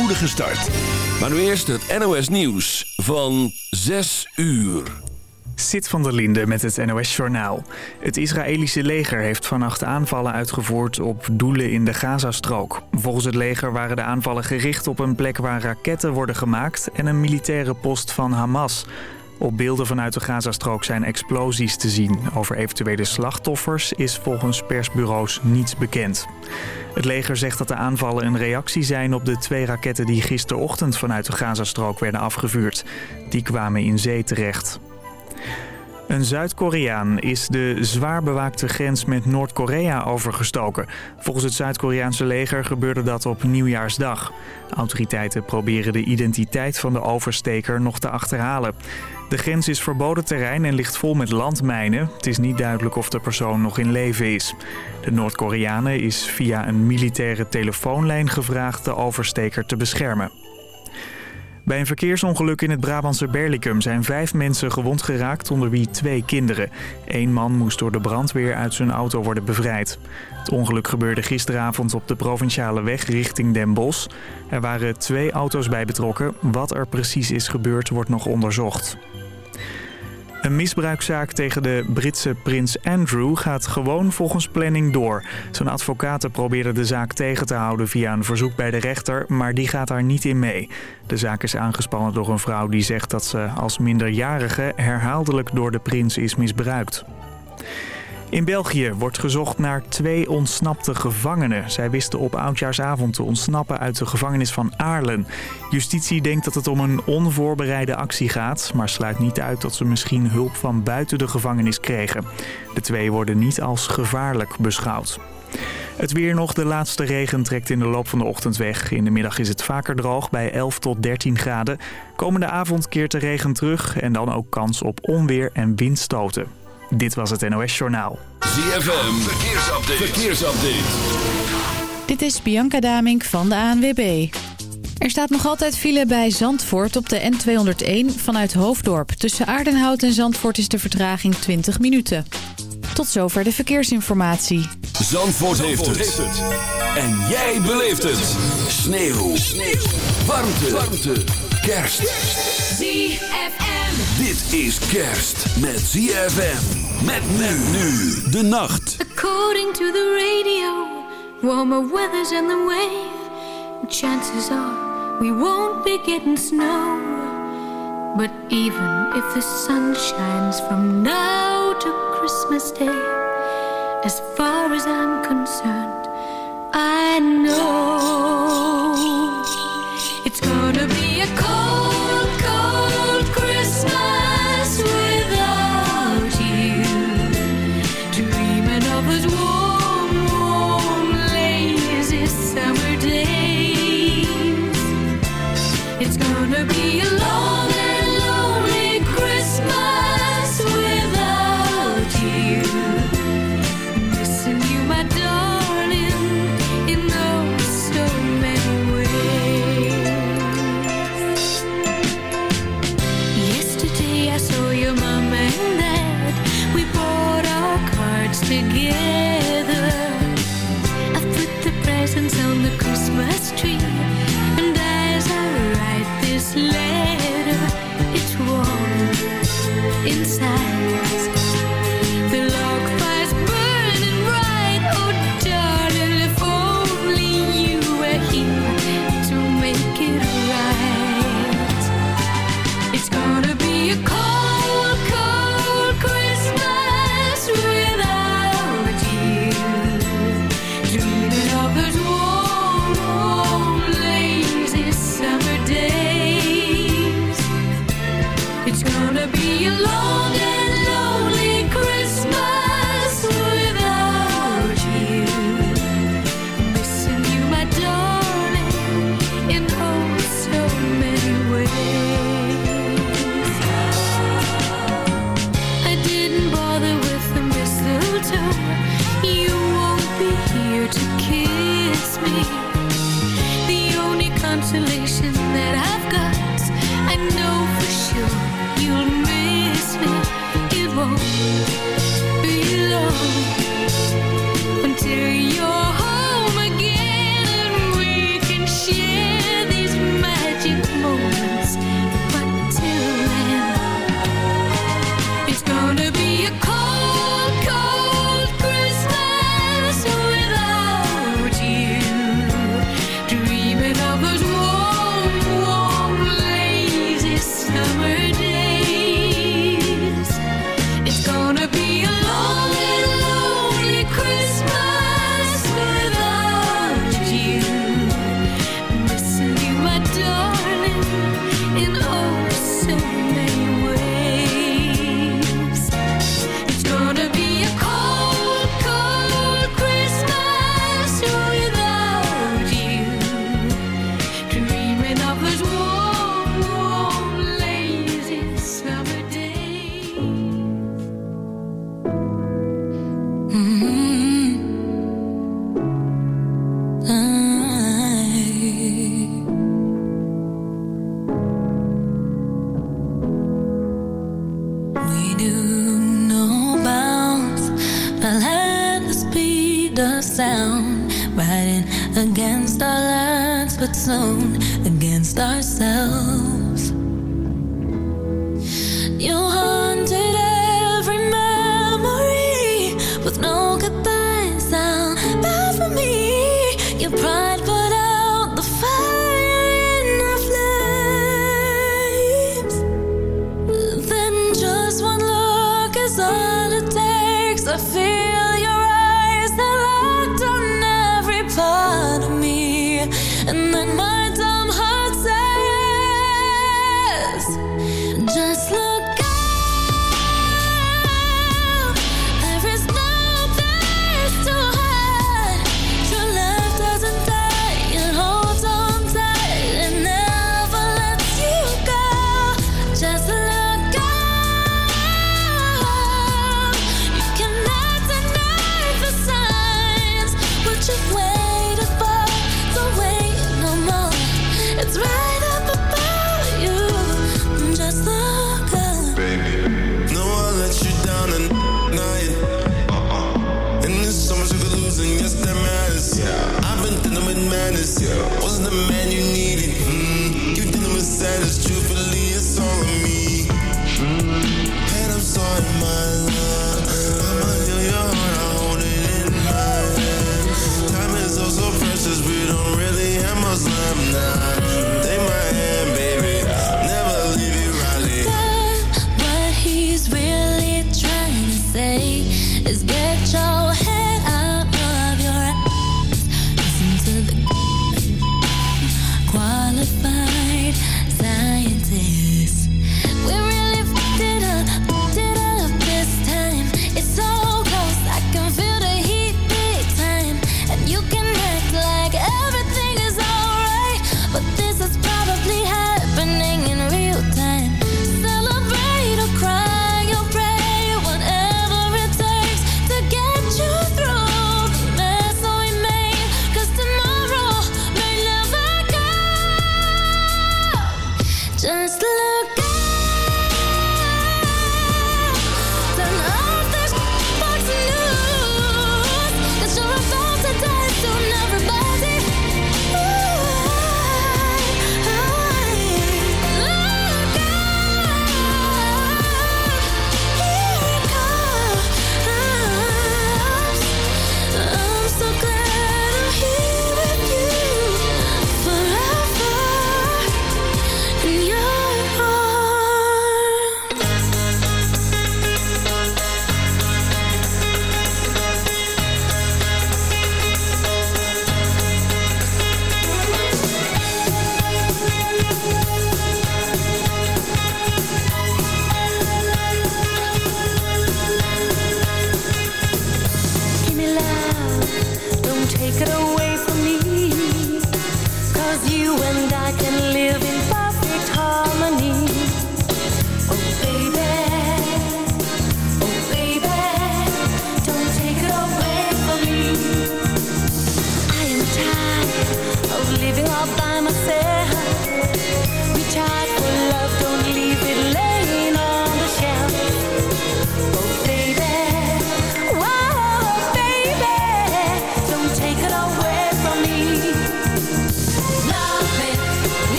spoedige start. Maar nu eerst het NOS Nieuws van 6 uur. Sit van der Linde met het NOS-journaal. Het Israëlische leger heeft vannacht aanvallen uitgevoerd op doelen in de Gazastrook. Volgens het leger waren de aanvallen gericht op een plek waar raketten worden gemaakt... en een militaire post van Hamas. Op beelden vanuit de Gazastrook zijn explosies te zien. Over eventuele slachtoffers is volgens persbureaus niets bekend. Het leger zegt dat de aanvallen een reactie zijn op de twee raketten... die gisterochtend vanuit de Gazastrook werden afgevuurd. Die kwamen in zee terecht. Een Zuid-Koreaan is de zwaar bewaakte grens met Noord-Korea overgestoken. Volgens het Zuid-Koreaanse leger gebeurde dat op Nieuwjaarsdag. Autoriteiten proberen de identiteit van de oversteker nog te achterhalen. De grens is verboden terrein en ligt vol met landmijnen. Het is niet duidelijk of de persoon nog in leven is. De Noord-Koreanen is via een militaire telefoonlijn gevraagd de oversteker te beschermen. Bij een verkeersongeluk in het Brabantse Berlicum zijn vijf mensen gewond geraakt, onder wie twee kinderen. Eén man moest door de brandweer uit zijn auto worden bevrijd. Het ongeluk gebeurde gisteravond op de provinciale weg richting Den Bosch. Er waren twee auto's bij betrokken. Wat er precies is gebeurd wordt nog onderzocht. Een misbruikzaak tegen de Britse prins Andrew gaat gewoon volgens planning door. Zijn advocaten probeerden de zaak tegen te houden via een verzoek bij de rechter, maar die gaat daar niet in mee. De zaak is aangespannen door een vrouw die zegt dat ze als minderjarige herhaaldelijk door de prins is misbruikt. In België wordt gezocht naar twee ontsnapte gevangenen. Zij wisten op oudjaarsavond te ontsnappen uit de gevangenis van Aarlen. Justitie denkt dat het om een onvoorbereide actie gaat... maar sluit niet uit dat ze misschien hulp van buiten de gevangenis kregen. De twee worden niet als gevaarlijk beschouwd. Het weer nog. De laatste regen trekt in de loop van de ochtend weg. In de middag is het vaker droog bij 11 tot 13 graden. Komende avond keert de regen terug en dan ook kans op onweer en windstoten. Dit was het NOS Journaal. ZFM, verkeersupdate. verkeersupdate. Dit is Bianca Damink van de ANWB. Er staat nog altijd file bij Zandvoort op de N201 vanuit Hoofddorp. Tussen Aardenhout en Zandvoort is de vertraging 20 minuten. Tot zover de verkeersinformatie. Zandvoort, heeft, het. En jij beleeft het. Sneeuw. Sneeuw. Warmte. Warmte. Kerst. ZFM. Dit is kerst met ZFM. Met men nu de nacht. According to the radio, warmer weather's in the way. Chances are we won't be getting snow. But even if the sun shines from now to Christmas Day, as far as I'm concerned, I know it's gonna be a cold, that is true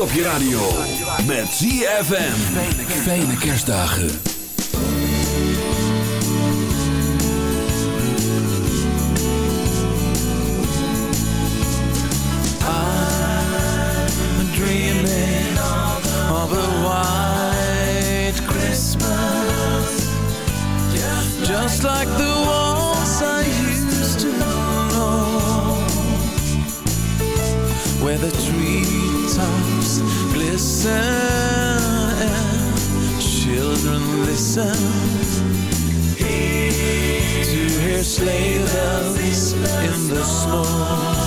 kerst op je radio. Met ZFM. Fijne kerstdagen. I'm dreaming of a white Christmas. Just like the ones I used to know. Where the treetops glisten and children listen. To hear sleigh bells in the snow,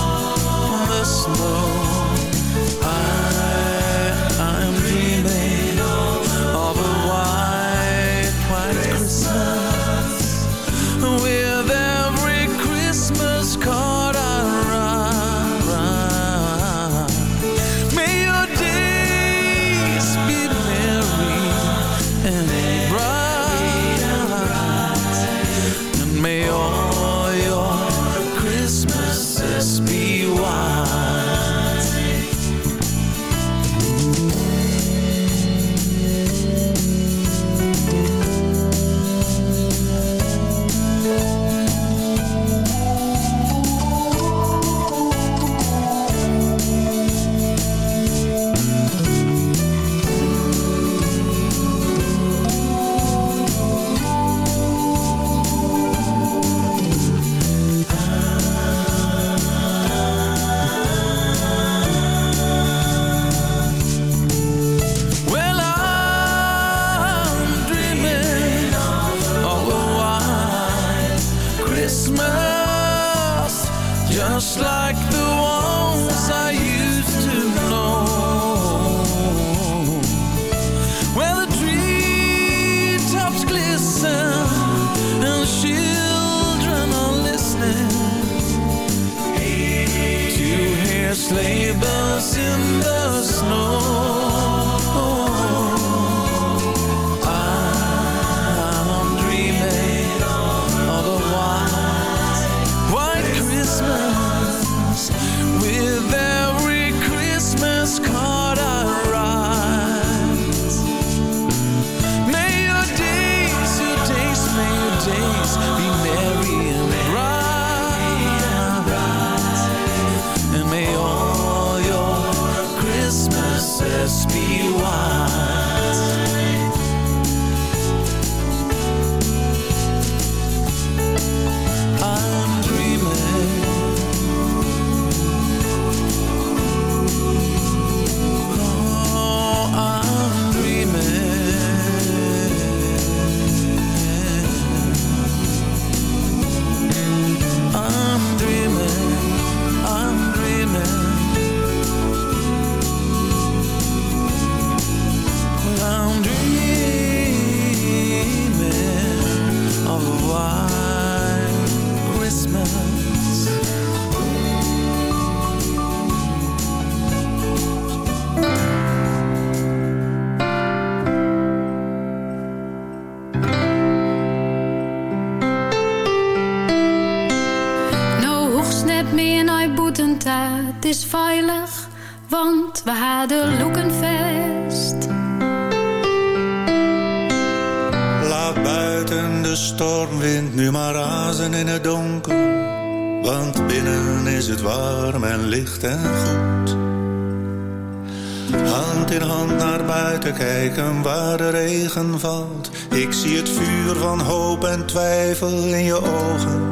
en twijfel in je ogen.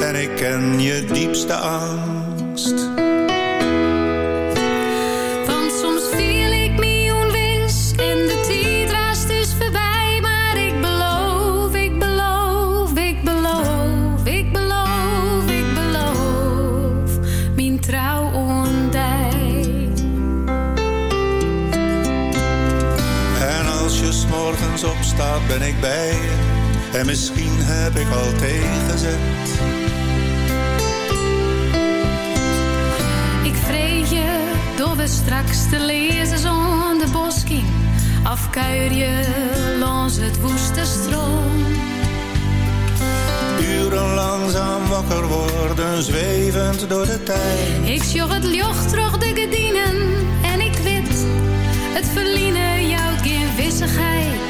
En ik ken je diepste angst. Want soms viel ik me onwis en de tijd was dus voorbij. Maar ik beloof, ik beloof, ik beloof, ik beloof, ik beloof. Mijn trouw ondij. En als je s'morgens opstaat ben ik bij je. En misschien heb ik al tegenzet. Ik vrees je door we straks te lezen zonder bosking. Afkuier je langs het woeste stroom. Uren langzaam wakker worden, zwevend door de tijd. Ik sjoch het joch terug de gedienen en ik weet Het verliezen jouw geen wissigheid.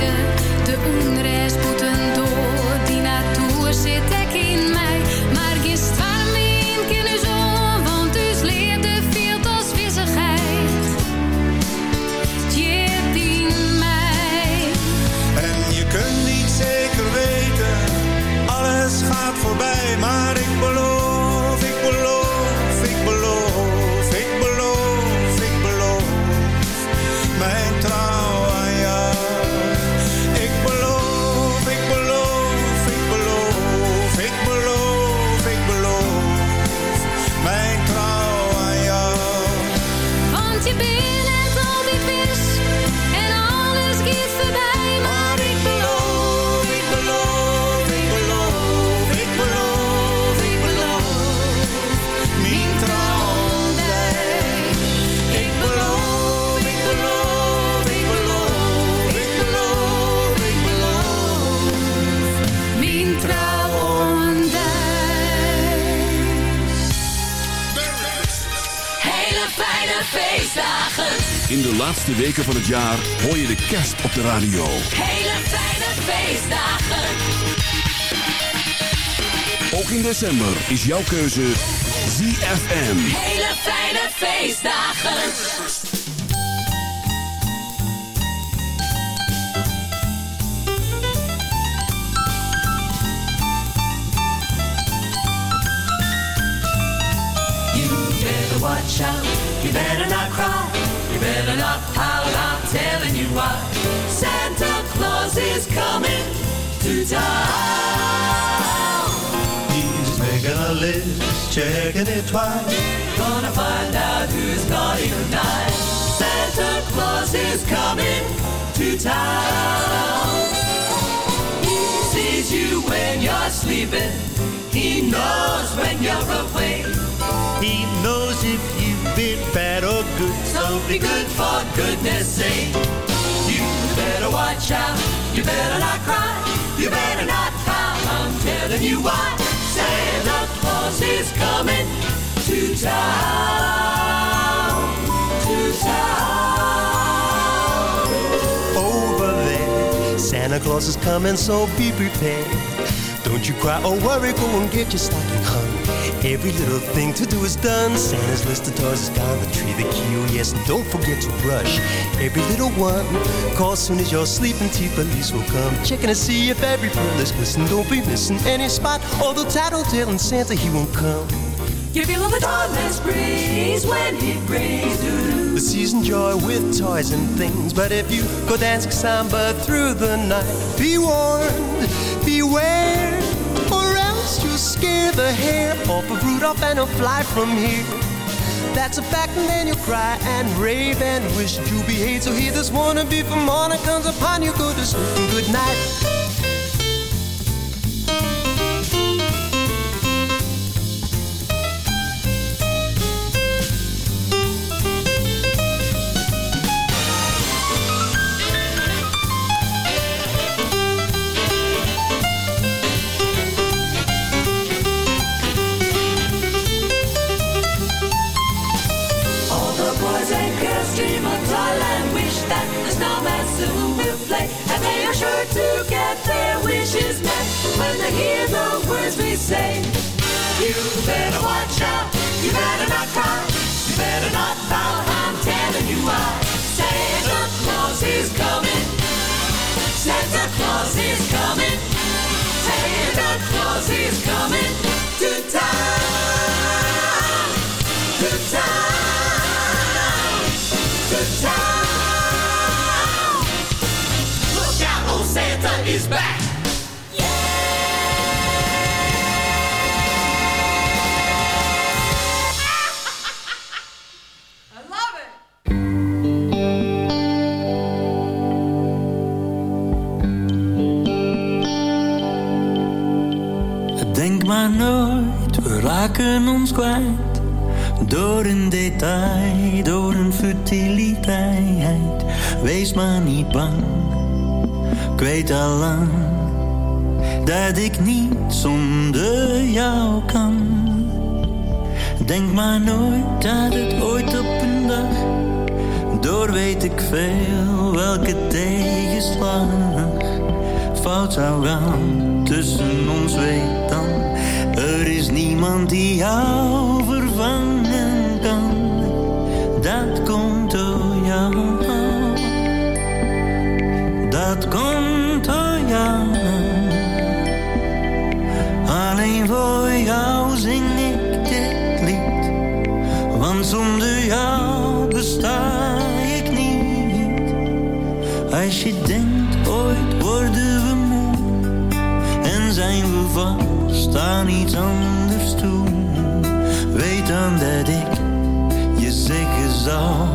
freedom In de laatste weken van het jaar hoor je de kerst op de radio. Hele fijne feestdagen. Ook in december is jouw keuze ZFM. Hele fijne feestdagen. You better watch out. You better not cry. Better not pout. I'm telling you why. Santa Claus is coming to town. He's making a list, checking it twice. Gonna find out who's naughty tonight. Santa Claus is coming to town. He sees you when you're sleeping. He knows when you're away. He knows if you've been bad or good. So be good for goodness sake. You better watch out. You better not cry. You better not pout. I'm telling you why. Santa Claus is coming to town. To town. Over there, Santa Claus is coming, so be prepared. Don't you cry or worry, go and get your stocking hung. Every little thing to do is done. Santa's list of toys is down the tree, the key, oh yes, and don't forget to brush every little one. Call soon as you're sleeping, T police will come. Checking to see if every pearl is glisten. Don't be missing any spot, although tattletale and Santa, he won't come. Give You feel the dawnless breeze when he doo The season joy with toys and things. But if you go dance samba through the night, be warned, beware, or else you'll scare the hair off of Rudolph and he'll fly from here. That's a fact, and then you cry and rave and wish to be hate. So hear this wannabe from morning comes upon you. Go to sleep and good night. Fout zou gaan tussen ons weet dan. Er is niemand die jou vervangen kan. Dat komt door jou. Dat komt door jou. Alleen voor jou zing ik dit lied. Want zonder jou besta ik niet. Als je vast aan iets anders toe. Weet dan dat ik je zeggen zal.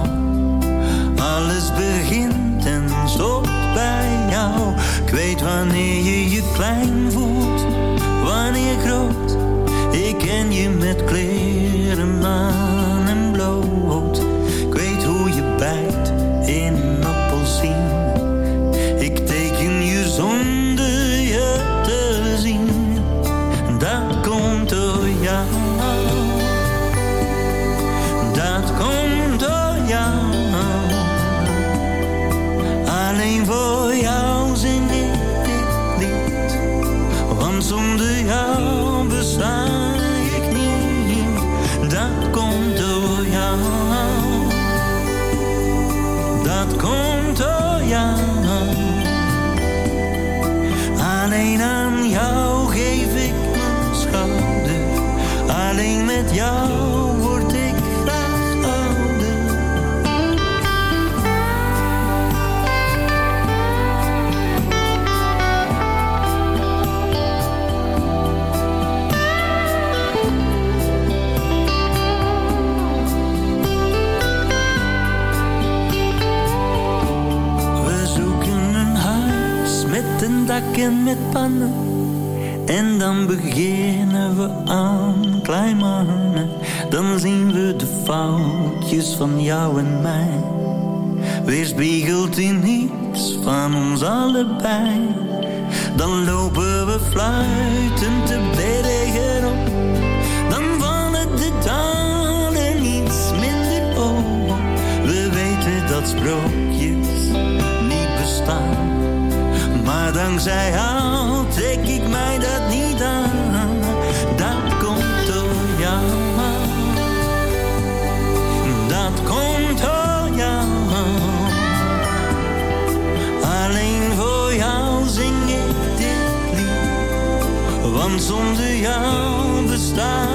Alles begint en stopt bij jou. Ik weet wanneer je je klein voelt, wanneer groot. Ik ken je met kleren aan met. En dan beginnen we aan klein mannen. Dan zien we de foutjes van jou en mij. Weerspiegeld in niets van ons allebei. Dan lopen we fluitend te bergen op. Dan vallen de dalen iets minder op. We weten dat sprookjes niet bestaan. Maar dankzij jou trek ik mij dat niet aan. Dat komt door jou. Dat komt door jou. Alleen voor jou zing ik dit lied. Want zonder jou besta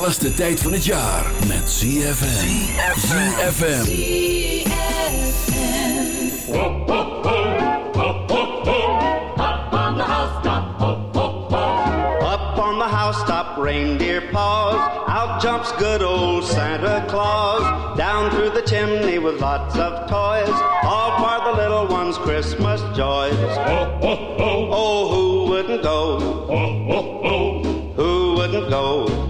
Gezelligste tijd van het jaar met ZFM. ZFM. Up on the housetop, reindeer paws. Out jumps good old Santa Claus. Down through the chimney with lots of toys, all for the little ones' Christmas joys. Oh, oh, oh. Oh, who wouldn't go? Oh, oh, oh. Who wouldn't go?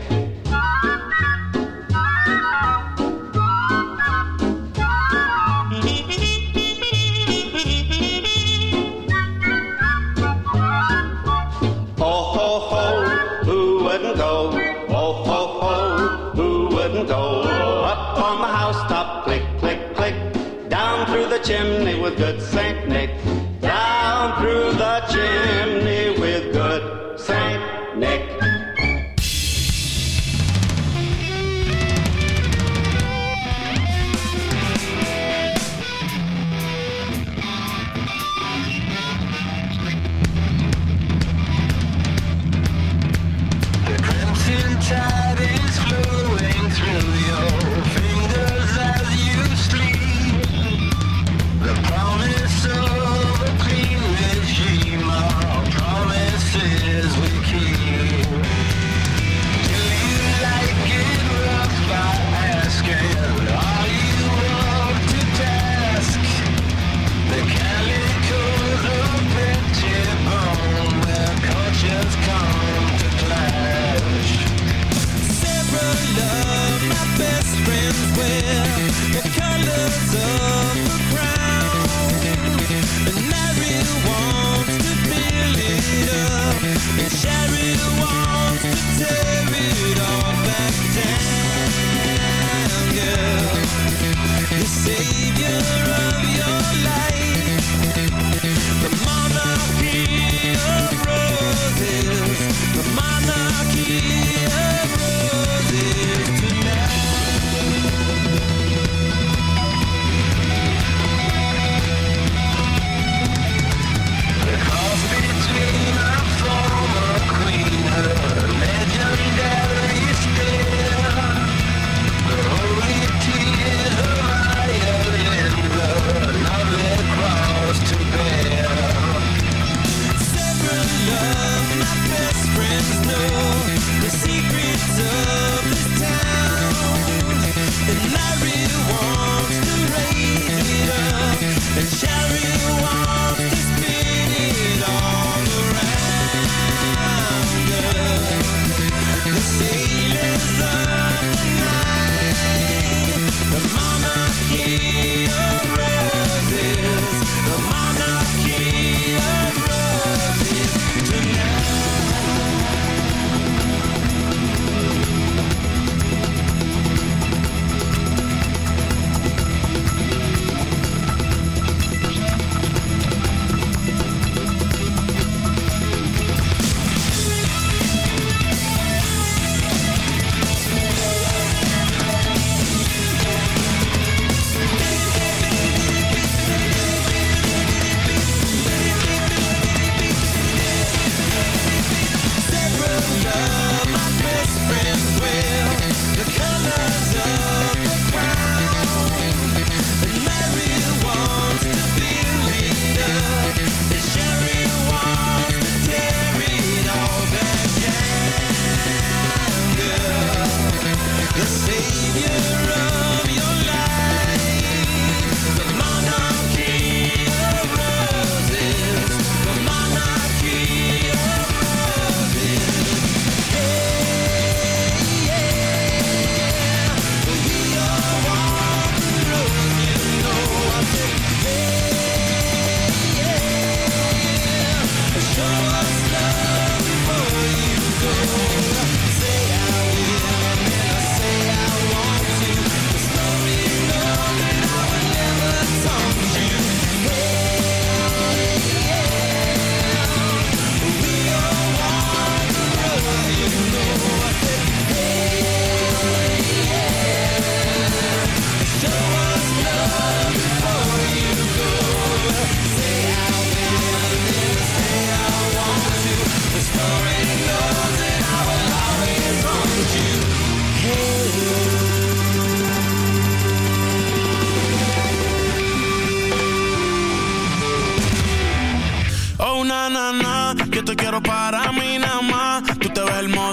With good Saint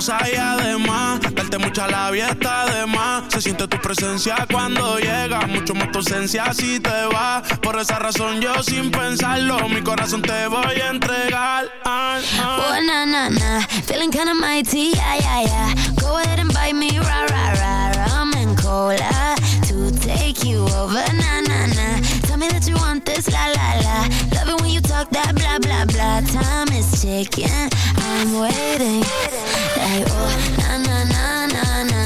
y además, darte mucha labia está de más. Se siente tu presencia cuando llega, mucho más tu ausencia si te va. Por esa razón yo sin pensarlo, mi corazón te voy a entregar. Ah, ah. Oh, na, na, na. Feeling kinda mighty, yeah, yeah, yeah. Go ahead and bite me, rah, rah, rah. Rum and cola to take you over, na, na, na. Tell me that you want this, la, la, la. Love it when you talk that blah, blah, blah. Time is ticking, I'm waiting. Like, oh, na, na, na, na, na.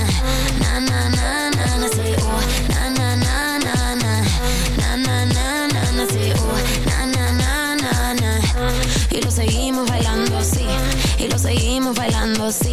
Na, na, na, na, na. Say, oh, na, na, na, na, na. Na, na, na, na, na. Say, oh, na, na, na, na, na. Y lo seguimos bailando así. Y lo seguimos bailando así.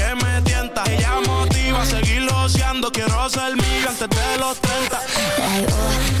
oceando, quiero ser mía antes de los 30.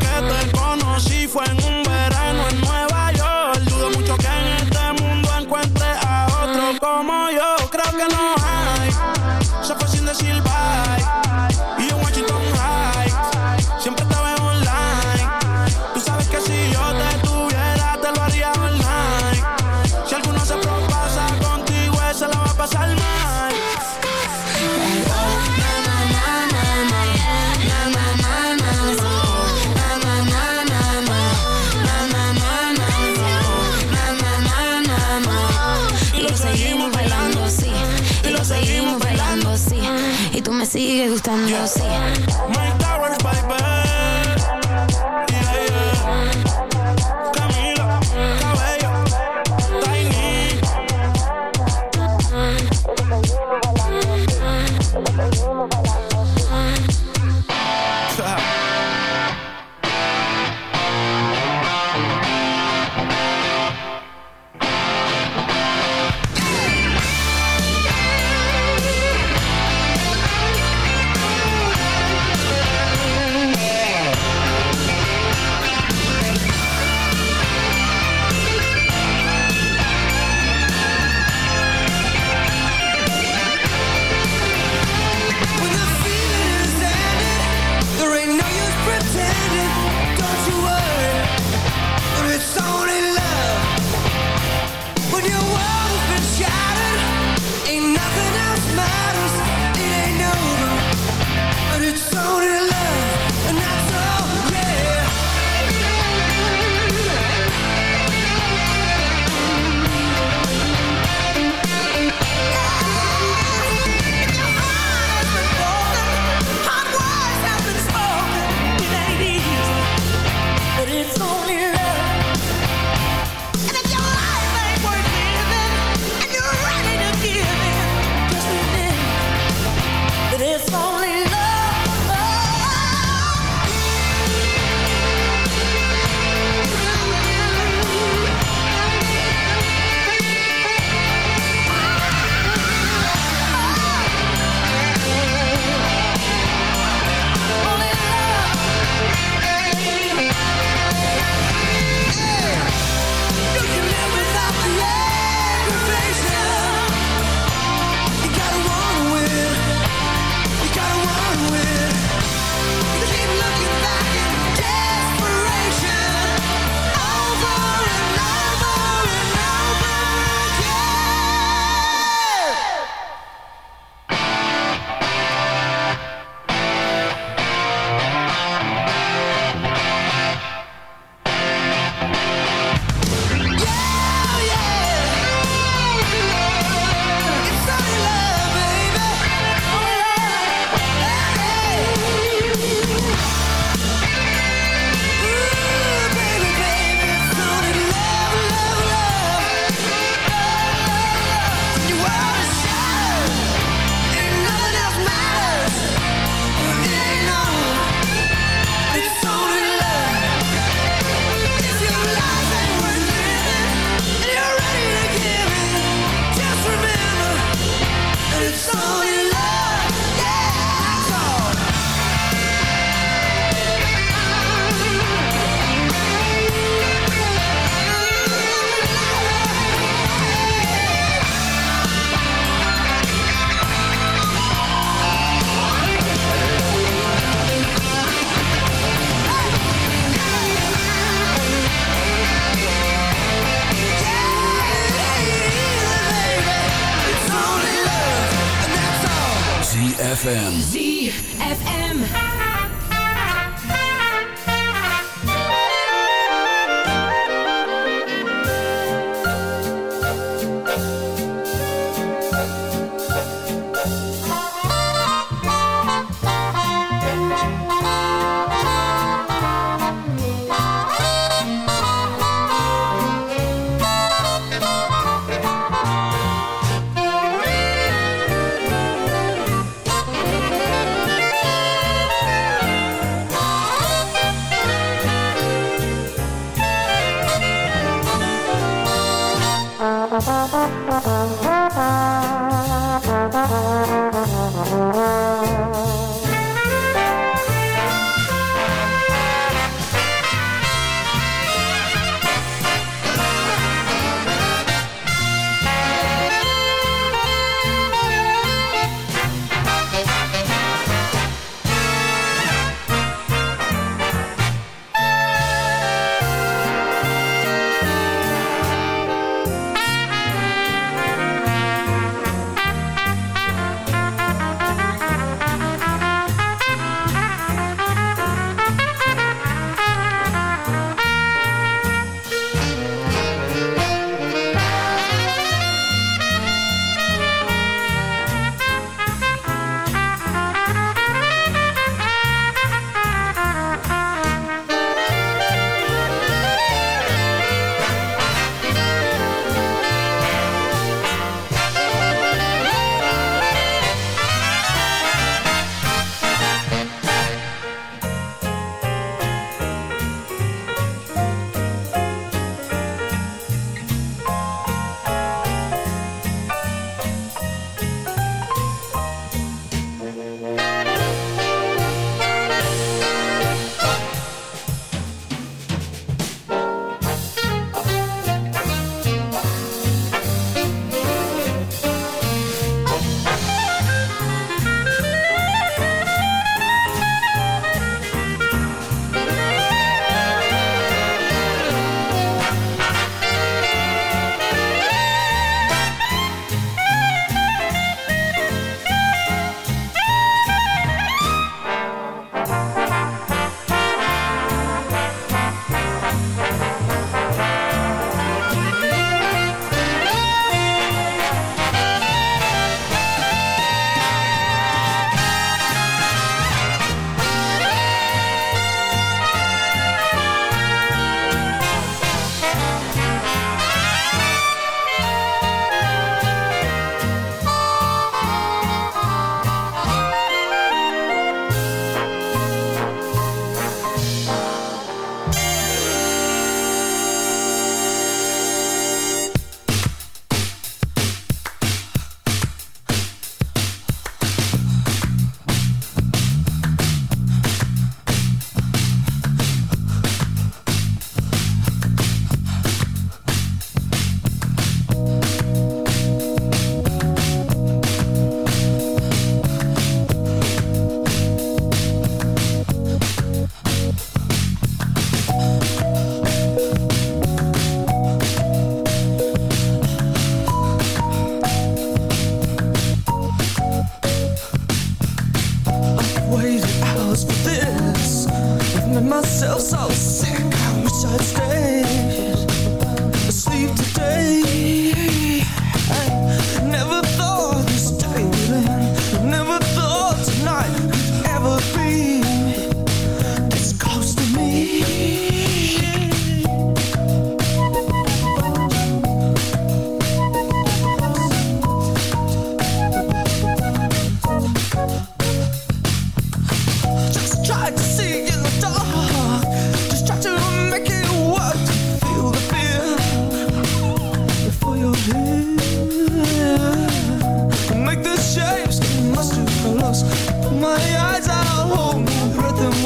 sigue gustando.